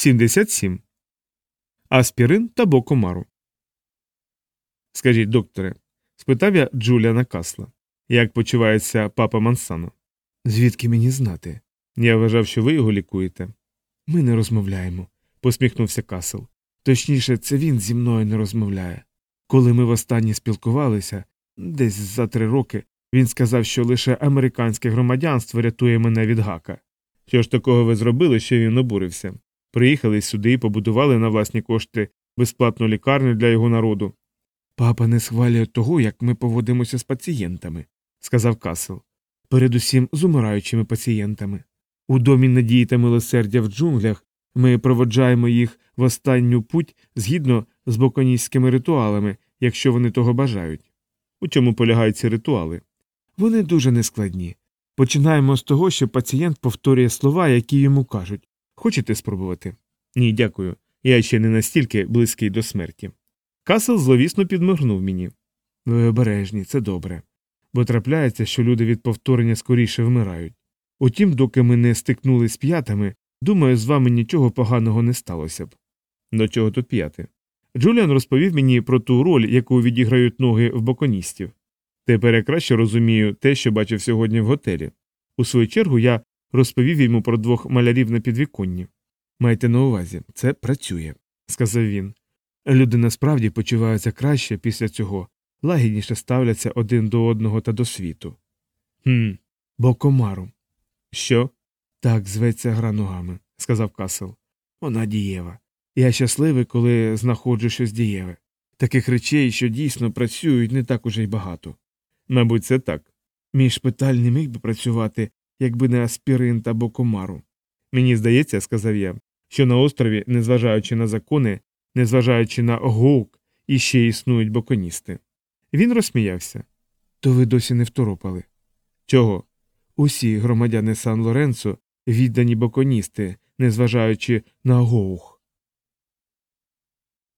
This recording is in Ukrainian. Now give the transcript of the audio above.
77. Аспірин та бокомару. Скажіть, докторе, спитав я Джуліана Касла, як почувається папа Мансано. Звідки мені знати? Я вважав, що ви його лікуєте. Ми не розмовляємо, посміхнувся Касл. Точніше, це він зі мною не розмовляє. Коли ми востаннє спілкувалися, десь за три роки, він сказав, що лише американське громадянство рятує мене від гака. Що ж такого ви зробили, що він обурився? Приїхали сюди і побудували на власні кошти безплатну лікарню для його народу. Папа не схвалює того, як ми поводимося з пацієнтами, сказав Касл. Передусім з умираючими пацієнтами. У домі надії та милосердя в джунглях ми проводжаємо їх в останню путь згідно з боконійськими ритуалами, якщо вони того бажають. У чому полягають ці ритуали? Вони дуже нескладні. Починаємо з того, що пацієнт повторює слова, які йому кажуть. Хочете спробувати? Ні, дякую. Я ще не настільки близький до смерті. Касл зловісно підмигнув мені. Ви обережні, це добре. Бо трапляється, що люди від повторення скоріше вмирають. Утім, доки ми не стикнулись з п'ятами, думаю, з вами нічого поганого не сталося б. До чого тут п'яти? Джуліан розповів мені про ту роль, яку відіграють ноги в боконістів. Тепер я краще розумію те, що бачив сьогодні в готелі. У свою чергу я розповів йому про двох малярів на підвіконні. Майте на увазі, це працює, сказав він. Люди насправді почуваються краще після цього, лагідніше ставляться один до одного та до світу. Хм, бокомару. Що? Так зветься гра ногами, сказав Касел. Вона дієва. Я щасливий, коли знаходжу щось дієве. Таких речей, що дійсно працюють, не так уже й багато. Мабуть, це так. Мій шпиталь не міг би працювати, якби не аспірин та бокомару. Мені здається, сказав я, що на острові, незважаючи на закони, незважаючи на гоук, іще існують боконісти. Він розсміявся. То ви досі не второпали. Чого? Усі громадяни Сан Лоренцо віддані боконісти, незважаючи на гоух.